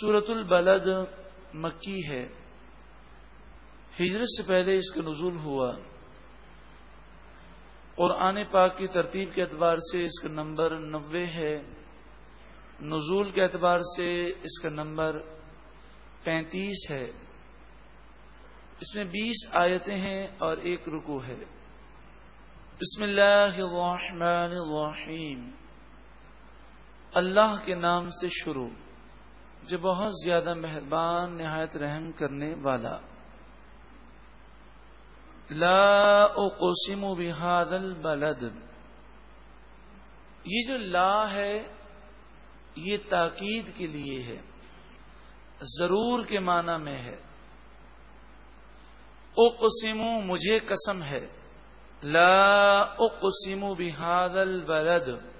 سورت البلد مکی ہے۔ ہجرت سے پہلے اس کا نزول ہوا۔ قرآن پاک کی ترتیب کے اعتبار سے اس کا نمبر نوے ہے۔ نزول کے اعتبار سے اس کا نمبر پینتیس ہے۔ اس میں بیس آیتیں ہیں اور ایک رکو ہے۔ بسم اللہ الرحمن الرحیم۔ اللہ کے نام سے شروع۔ جو بہت زیادہ مہربان، نہایت رحم کرنے والا۔ لا اقسم بهذا البلد۔ یہ جو لا ہے، یہ تاکید کے لیے ہے، ضرور کے معنی میں ہے۔ اقسم، مجھے قسم ہے۔ لا اقسم بهذا البلد۔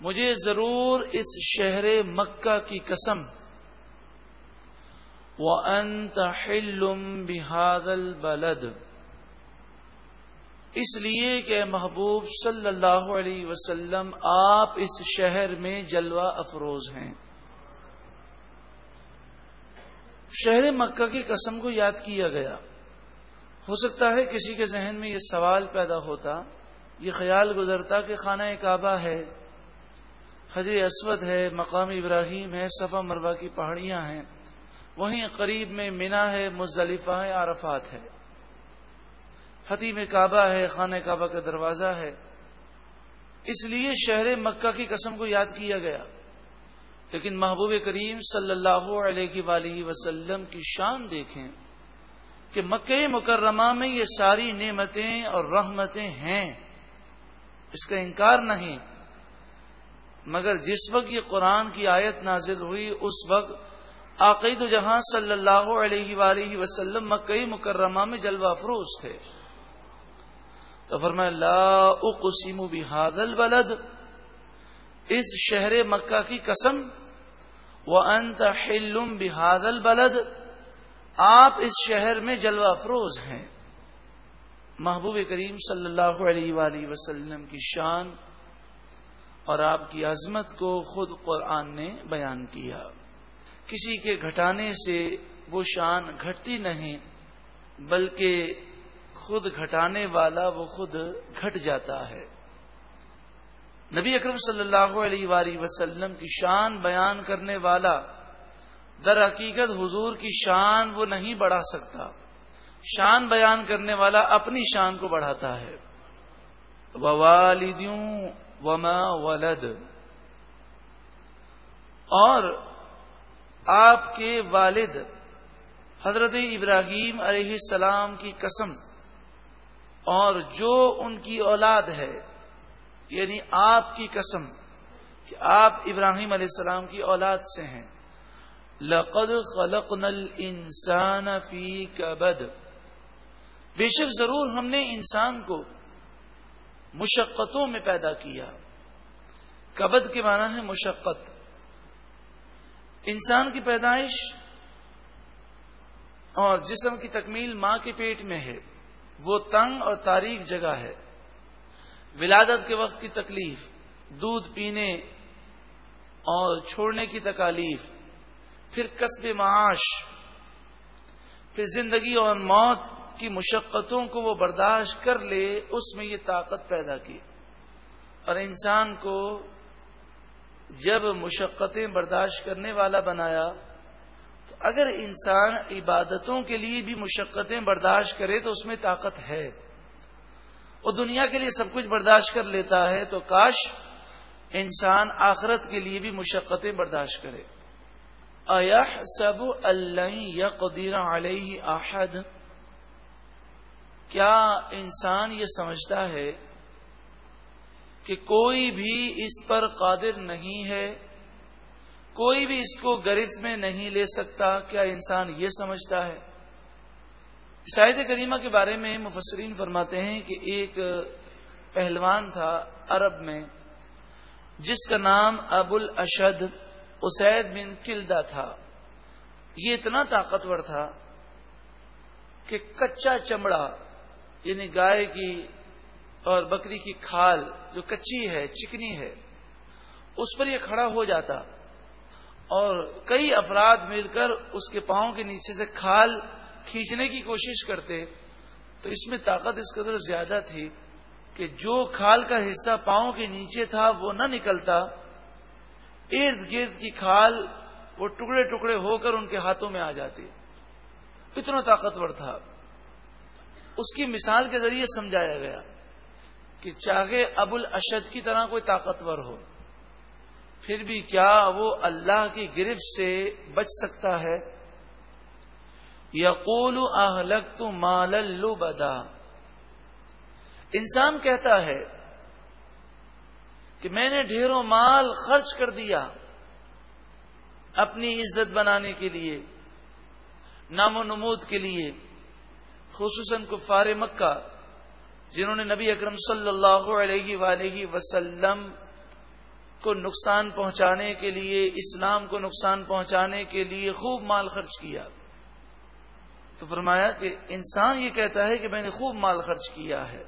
مجھے ضرور اس شہر مکہ کی قسم۔ وہ انت بحاد البلد۔ اس لیے کہ محبوب صلی اللہ علیہ وسلم، آپ اس شہر میں جلوہ افروز ہیں۔ شہر مکہ کی قسم کو یاد کیا گیا۔ ہو سکتا ہے کسی کے ذہن میں یہ سوال پیدا ہوتا، یہ خیال گزرتا کہ خانہ کعبہ ہے۔ حجر اسود ہے، مقام ابراہیم ہے، صفا مروا کی پہاڑیاں ہیں۔ وہیں قریب میں مینا ہے، مزدلفہ ہے، عرفات ہے۔ حتیم کعبہ ہے، خانہ کعبہ کا دروازہ ہے۔ اس لیے شہر مکہ کی قسم کو یاد کیا گیا۔ لیکن محبوب کریم صلی اللہ علیہ وآلہ وسلم کی شان دیکھیں کہ مکہ مکرمہ میں یہ ساری نعمتیں اور رحمتیں ہیں۔ اس کا انکار نہیں مگر جس وقت یہ قرآن کی آیت نازل ہوئی، اس وقت عقید جہاں صلی اللہ علیہ وآلہ وسلم مکئی مکرمہ میں جلوہ افروز تھے۔ تو فرمایا، لا اقسم بهذا البلد، اس شہر مکہ کی قسم وہ انت حلم بهذا البلد، آپ اس شہر میں جلوہ افروز ہیں۔ محبوب کریم صلی اللہ علیہ وآلہ وسلم کی شان اور آپ کی عظمت کو خود قرآن نے بیان کیا۔ کسی کے گھٹانے سے وہ شان گھٹتی نہیں، بلکہ خود گھٹانے والا وہ خود گھٹ جاتا ہے۔ نبی اکرم صلی اللہ علیہ وآلہ وسلم کی شان بیان کرنے والا، در حقیقت حضور کی شان وہ نہیں بڑھا سکتا۔ شان بیان کرنے والا اپنی شان کو بڑھاتا ہے۔ والدیوں وما ولد۔ اور آپ کے والد حضرت ابراہیم علیہ السلام کی قسم اور جو ان کی اولاد ہے یعنی آپ کی قسم کہ آپ ابراہیم علیہ السلام کی اولاد سے ہیں۔ لقد خلقنا الانسان فی کبد بے شک ضرور ہم نے انسان کو مشقتوں میں پیدا کیا۔ کبد کے معنی ہے مشقت۔ انسان کی پیدائش اور جسم کی تکمیل ماں کے پیٹ میں ہے۔ وہ تنگ اور تاریخ جگہ ہے۔ ولادت کے وقت کی تکلیف، دودھ پینے اور چھوڑنے کی تکالیف، پھر قصب معاش، پھر زندگی اور موت۔ کی مشقتوں کو وہ برداشت کر لے، اس میں یہ طاقت پیدا کی۔ اور انسان کو جب مشقتیں برداشت کرنے والا بنایا، تو اگر انسان عبادتوں کے لیے بھی مشقتیں برداشت کرے تو اس میں طاقت ہے۔ وہ دنیا کے لیے سب کچھ برداشت کر لیتا ہے تو کاش انسان آخرت کے لیے بھی مشقتیں برداشت کرے۔ سب اللہ یا قدیر علیہ احد۔ کیا انسان یہ سمجھتا ہے کہ کوئی بھی اس پر قادر نہیں ہے، کوئی بھی اس کو گرج میں نہیں لے سکتا، کیا انسان یہ سمجھتا ہے؟ شاہد کریمہ کے بارے میں مفسرین فرماتے ہیں کہ ایک پہلوان تھا عرب میں، جس کا نام ابو الاشد اسید بن کلدا تھا۔ یہ اتنا طاقتور تھا کہ کچا چمڑا یعنی گائے کی اور بکری کی کھال جو کچی ہے، چکنی ہے، اس پر یہ کھڑا ہو جاتا اور کئی افراد مل کر اس کے پاؤں کے نیچے سے کھال کھینچنے کی کوشش کرتے تو اس میں طاقت اس قدر زیادہ تھی کہ جو کھال کا حصہ پاؤں کے نیچے تھا وہ نہ نکلتا، ارد گرد کی کھال وہ ٹکڑے ٹکڑے ہو کر ان کے ہاتھوں میں آ جاتی۔ اتنا طاقتور تھا۔ اس کی مثال کے ذریعے سمجھایا گیا کہ چاہے ابو الاشد کی طرح کوئی طاقتور ہو، پھر بھی کیا وہ اللہ کی گرفت سے بچ سکتا ہے؟ یقول اہلک تو مال بدا انسان کہتا ہے کہ میں نے ڈھیروں مال خرچ کر دیا اپنی عزت بنانے کے لیے، نام و نمود کے لیے خصوصاً کفار مکہ، جنہوں نے نبی اکرم صلی اللہ علیہ ولیہ وسلم کو نقصان پہنچانے کے لیے، اسلام کو نقصان پہنچانے کے لیے خوب مال خرچ کیا۔ تو فرمایا کہ انسان یہ کہتا ہے کہ میں نے خوب مال خرچ کیا ہے۔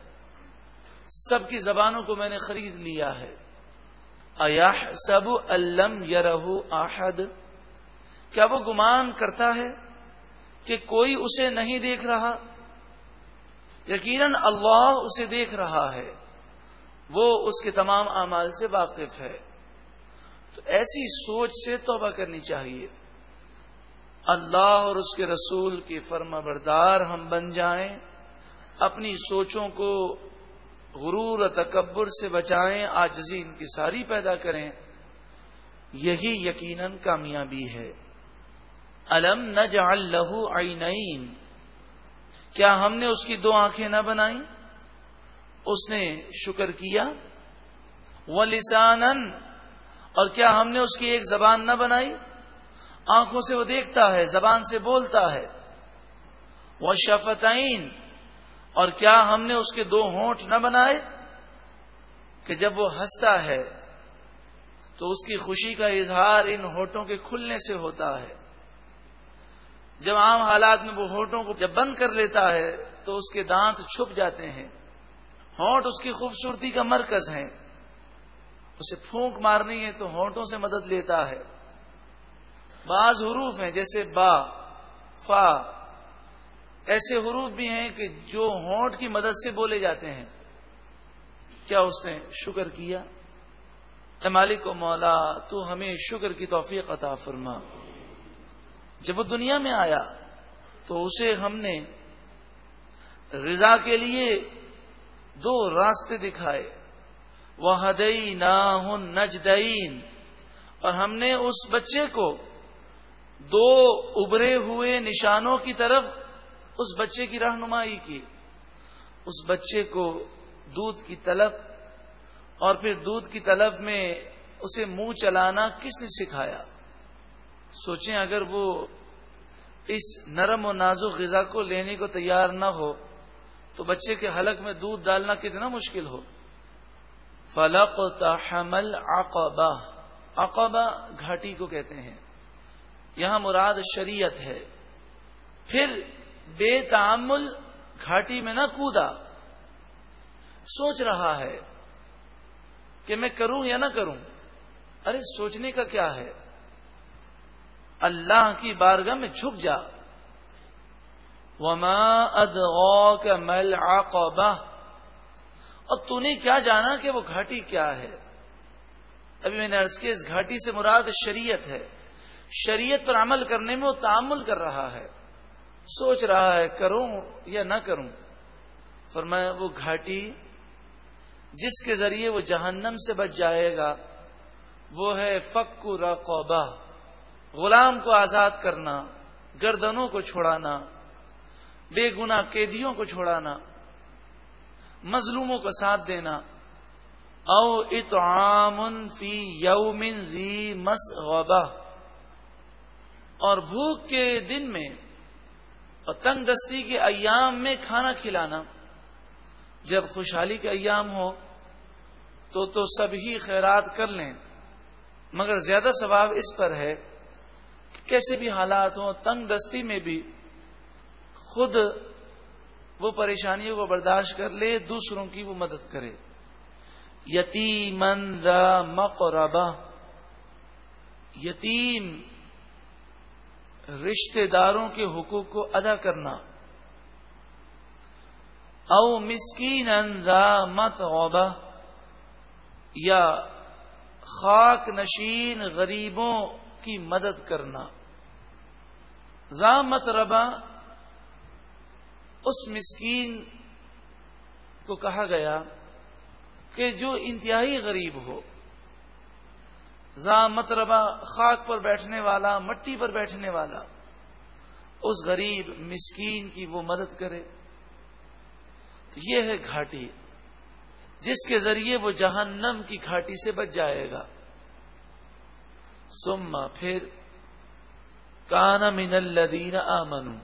سب کی زبانوں کو میں نے خرید لیا ہے۔ ایاح سب الم یرہ آحد کیا وہ گمان کرتا ہے؟ کہ کوئی اسے نہیں دیکھ رہا۔ یقیناً اللہ اسے دیکھ رہا ہے۔ وہ اس کے تمام اعمال سے واقف ہے۔ تو ایسی سوچ سے توبہ کرنی چاہیے۔ اللہ اور اس کے رسول کی فرما بردار ہم بن جائیں، اپنی سوچوں کو غرور و تکبر سے بچائیں، آجزی ان کی ساری پیدا کریں۔ یہی یقیناً کامیابی ہے۔ الم نجعل لہو عینین۔ کیا ہم نے اس کی دو آنکھیں نہ بنائی اس نے شکر کیا۔ وہ اور کیا ہم نے اس کی ایک زبان نہ بنائی؟ آنکھوں سے وہ دیکھتا ہے، زبان سے بولتا ہے۔ وہ شفتعین اور کیا ہم نے اس کے دو ہونٹ نہ بنائے؟ کہ جب وہ ہنستا ہے تو اس کی خوشی کا اظہار ان ہوٹوں کے کھلنے سے ہوتا ہے۔ جب عام حالات میں وہ ہونٹوں کو جب بند کر لیتا ہے تو اس کے دانت چھپ جاتے ہیں۔ ہونٹ اس کی خوبصورتی کا مرکز ہے اسے پھونک مارنی ہے تو ہونٹوں سے مدد لیتا ہے۔ بعض حروف ہیں جیسے با، فا۔ ایسے حروف بھی ہیں کہ جو ہونٹ کی مدد سے بولے جاتے ہیں۔ کیا اس نے شکر کیا؟ اے مالک و مولا، تو ہمیں شکر کی توفیق عطا فرما۔ جب وہ دنیا میں آیا تو اسے ہم نے غذا کے لیے دو راستے دکھائے۔ وہ ہدئی نہ نجدین اور ہم نے اس بچے کو دو ابرے ہوئے نشانوں کی طرف اس بچے کی رہنمائی کی۔ اس بچے کو دودھ کی طلب اور پھر دودھ کی طلب میں اسے منہ چلانا کس نے سکھایا؟ سوچیں اگر وہ اس نرم و نازک غذا کو لینے کو تیار نہ ہو، تو بچے کے حلق میں دودھ ڈالنا کتنا مشکل ہو۔ فلق تحمل عقبہ عقبہ گھاٹی کو کہتے ہیں۔ یہاں مراد شریعت ہے۔ پھر بے تعمل گھاٹی میں نہ کودا سوچ رہا ہے کہ میں کروں یا نہ کروں۔ ارے سوچنے کا کیا ہے؟ اللہ کی بارگاہ میں جھک جا۔ وما ادغاک مل عقبہ اور تو نے کیا جانا کہ وہ گھاٹی کیا ہے؟ ابھی میں نے عرض کی اس گھاٹی سے مراد شریعت ہے۔ شریعت پر عمل کرنے میں وہ تعمل کر رہا ہے۔ سوچ رہا ہے، کروں یا نہ کروں؟ فرمایا، وہ گھاٹی جس کے ذریعے وہ جہنم سے بچ جائے گا، وہ ہے فکو رقوبہ غلام کو آزاد کرنا، گردنوں کو چھوڑانا، بے گنا قیدیوں کو چھوڑانا، مظلوموں کا ساتھ دینا۔ او اطعام فی یومن ذی مس اور بھوک کے دن میں اور تنگ دستی کے ایام میں کھانا کھلانا۔ جب خوشحالی کے ایام ہو تو تو سبھی خیرات کر لیں، مگر زیادہ ثواب اس پر ہے۔ کیسے بھی حالات ہوں تنگ دستی میں بھی خود وہ پریشانیوں کو برداشت کر لے، دوسروں کی وہ مدد کرے۔ یتی مند مقربہ۔ یتیم رشتے داروں کے حقوق کو ادا کرنا۔ او مسکین انزا مت یا خاک نشین غریبوں کی مدد کرنا۔ زامت ربا، اس مسکین کو کہا گیا کہ جو انتہائی غریب ہو، زامت ربا، خاک پر بیٹھنے والا، مٹی پر بیٹھنے والا، اس غریب مسکین کی وہ مدد کرے۔ تو یہ ہے گھاٹی، جس کے ذریعے وہ جہنم کی گھاٹی سے بچ جائے گا۔ سما پھر کانا من الدین آمن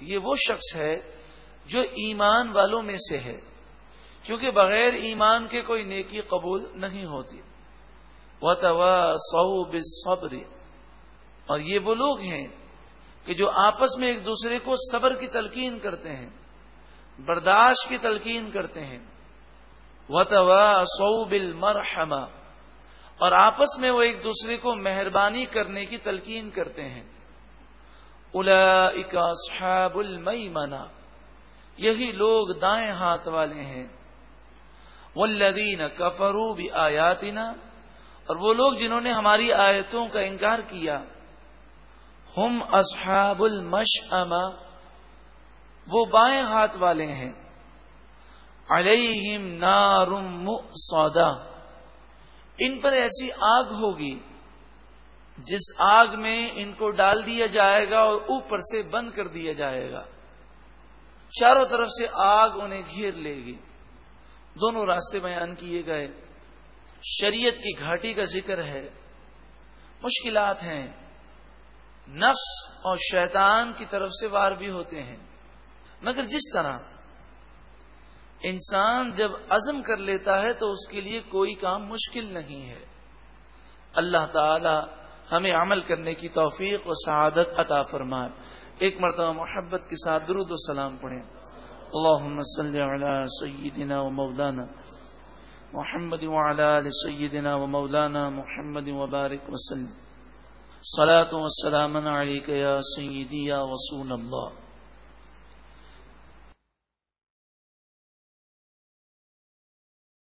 یہ وہ شخص ہے جو ایمان والوں میں سے ہے، کیونکہ بغیر ایمان کے کوئی نیکی قبول نہیں ہوتی۔ وہ سو اور یہ وہ لوگ ہیں کہ جو آپس میں ایک دوسرے کو صبر کی تلقین کرتے ہیں، برداشت کی تلقین کرتے ہیں۔ سو بل اور آپس میں وہ ایک دوسرے کو مہربانی کرنے کی تلقین کرتے ہیں۔ الا صحاب المیمنا یہی لوگ دائیں ہاتھ والے ہیں۔ والذین کفروا بآیاتنا۔ اور وہ لوگ جنہوں نے ہماری آیتوں کا انکار کیا۔ ہم اصحاب المشأمہ۔ وہ بائیں ہاتھ والے ہیں۔ علیہم نارم سودا ان پر ایسی آگ ہوگی جس آگ میں ان کو ڈال دیا جائے گا اور اوپر سے بند کر دیا جائے گا۔ چاروں طرف سے آگ انہیں گھیر لے گی۔ دونوں راستے بیان کیے گئے۔ شریعت کی گھاٹی کا ذکر ہے۔ مشکلات ہیں۔ نفس اور شیطان کی طرف سے وار بھی ہوتے ہیں۔ مگر جس طرح انسان جب عزم کر لیتا ہے تو اس کے لیے کوئی کام مشکل نہیں ہے۔ اللہ تعالی ہمیں عمل کرنے کی توفیق و سعادت عطا فرمائے۔ ایک مرتبہ محبت کے ساتھ درود و سلام پڑھیں۔ اللهم صل على سيدنا ومولانا محمد وعلى آل سيدنا ومولانا محمد وبارك وسلم۔ صلاة والسلام عليك يا سيدي يا رسول الله